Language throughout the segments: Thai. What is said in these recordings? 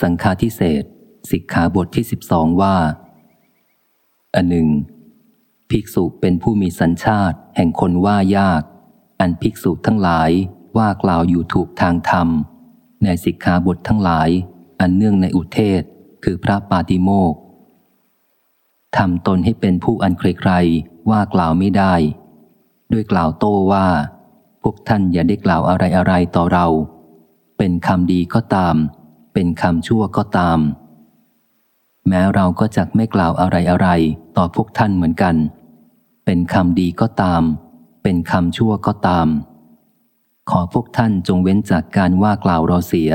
สังฆาทิเศษสิกขาบทที่สิบสองว่า อันหนึ่ง ภิกษุเป็นผู้มีสัญชาติ แห่งคนว่ายาก อันภิกษุทั้งหลายว่ากล่าวอยู่ถูกทางธรรม ในสิกขาบททั้งหลาย อันเนื่องในอุเทศคือพระปาติโมกทำตนให้เป็นผู้อันใครๆว่ากล่าวไม่ได้ ด้วยกล่าวโต้ว่า พวกท่านอย่าได้กล่าวอะไรอะไรต่อเรา เป็นคำดีก็ตาม เป็นคำชั่วก็ตาม แม้เราก็จะไม่กล่าวอะไรอะไรต่อพวกท่านเหมือนกัน เป็นคำดีก็ตาม เป็นคำชั่วก็ตาม ขอพวกท่านจงเว้นจากการว่ากล่าวเราเสีย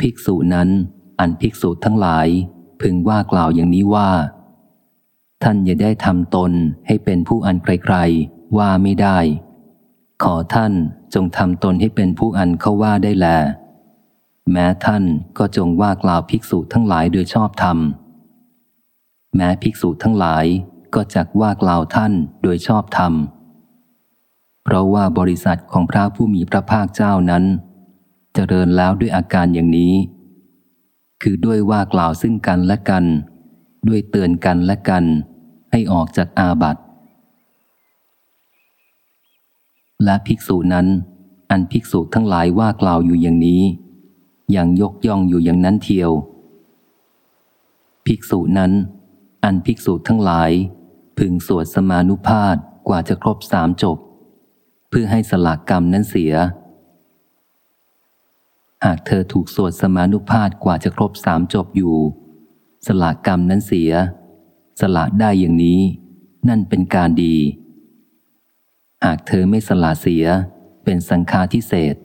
ภิกษุนั้น อันภิกษุทั้งหลาย พึงว่ากล่าวอย่างนี้ว่า ท่านอย่าได้ทำตนให้เป็นผู้อันไกลๆว่าไม่ได้ขอท่านจงทำตนให้เป็นผู้อันเขาว่าได้แล แม้ท่านก็จงว่ากล่าวภิกษุทั้งหลายโดยชอบธรรม แม้ภิกษุทั้งหลายก็จักว่ากล่าวท่านโดยชอบธรรม เพราะว่าบริษัทของพระผู้มีพระภาคเจ้านั้นจเจริญแล้วด้วยอาการอย่างนี้ คือด้วยว่ากล่าวซึ่งกันและกัน ด้วยเตือนกันและกัน ให้ออกจากอาบัติและภิกษุนั้น อันภิกษุทั้งหลายว่ากล่าวอยู่อย่างนี้ อยังยกย่องอยู่อย่างนั้นเทียว ภิกษุนั้น อันภิกษุทั้งหลาย พึงสวดสมานุภาพกว่าจะครบสามจบ เพื่อให้สลากกรรมนั้นเสีย หากเธอถูกสวดสมานุภาพกว่าจะครบสามจบอยู่ สลากกรรมนั้นเสีย สละได้อย่างนี้ นั่นเป็นการดี หากเธอไม่สละเสียเป็นสังฆาทิเศษ